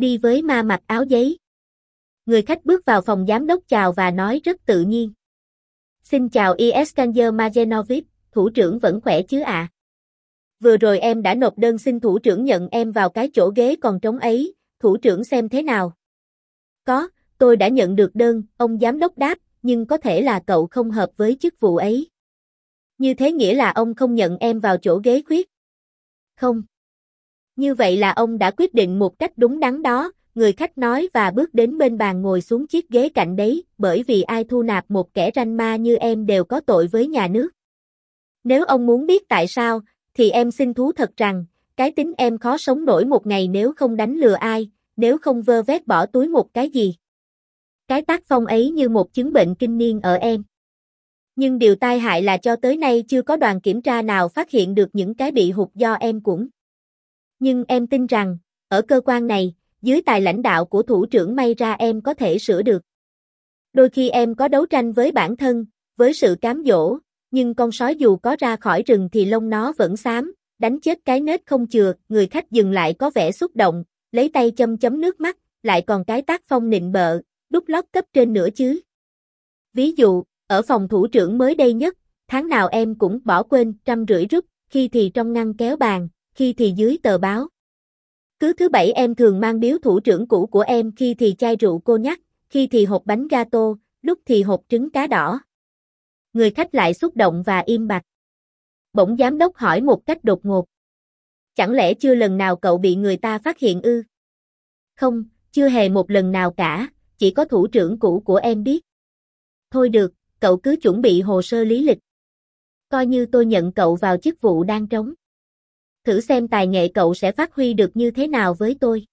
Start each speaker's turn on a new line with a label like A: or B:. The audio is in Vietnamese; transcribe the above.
A: đi với ma mặc áo giấy. Người khách bước vào phòng giám đốc chào và nói rất tự nhiên. Xin chào Iskander Majenovic, thủ trưởng vẫn khỏe chứ ạ? À? Vừa rồi em đã nộp đơn xin thủ trưởng nhận em vào cái chỗ ghế còn trống ấy, thủ trưởng xem thế nào. Có, tôi đã nhận được đơn, ông giám đốc đáp, nhưng có thể là cậu không hợp với chức vụ ấy. Như thế nghĩa là ông không nhận em vào chỗ ghế khuyết. Không. Như vậy là ông đã quyết định một cách đúng đắn đó, người khách nói và bước đến bên bàn ngồi xuống chiếc ghế cạnh đấy, bởi vì ai thu nạp một kẻ ranh ma như em đều có tội với nhà nước. Nếu ông muốn biết tại sao, thì em xin thú thật rằng, cái tính em khó sống nổi một ngày nếu không đánh lừa ai, nếu không vơ vét bỏ túi một cái gì. Cái tác phong ấy như một chứng bệnh kinh niên ở em. Nhưng điều tai hại là cho tới nay chưa có đoàn kiểm tra nào phát hiện được những cái bị hụt do em cũng. Nhưng em tin rằng, ở cơ quan này, dưới tài lãnh đạo của thủ trưởng may ra em có thể sửa được. Đôi khi em có đấu tranh với bản thân, với sự cám dỗ, nhưng con sói dù có ra khỏi rừng thì lông nó vẫn xám, đánh chết cái nết không chừa, người khách dừng lại có vẻ xúc động, lấy tay châm chấm nước mắt, lại còn cái tác phong nịnh bợ, đút lót cấp trên nữa chứ. Ví dụ, ở phòng thủ trưởng mới đây nhất, tháng nào em cũng bỏ quên trăm rưỡi rút, khi thì trong ngăn kéo bàn, khi thì dưới tờ báo. Cứ thứ bảy em thường mang biếu thủ trưởng cũ của em khi thì chai rượu cô nhắc, khi thì hộp bánh gato, lúc thì hộp trứng cá đỏ. Người khách lại xúc động và im bặt. Bỗng giám đốc hỏi một cách đột ngột. Chẳng lẽ chưa lần nào cậu bị người ta phát hiện ư? Không, chưa hề một lần nào cả, chỉ có thủ trưởng cũ của em biết. Thôi được, cậu cứ chuẩn bị hồ sơ lý lịch. Coi như tôi nhận cậu vào chức vụ đang trống. Thử xem tài nghệ cậu sẽ phát huy được như thế nào với tôi.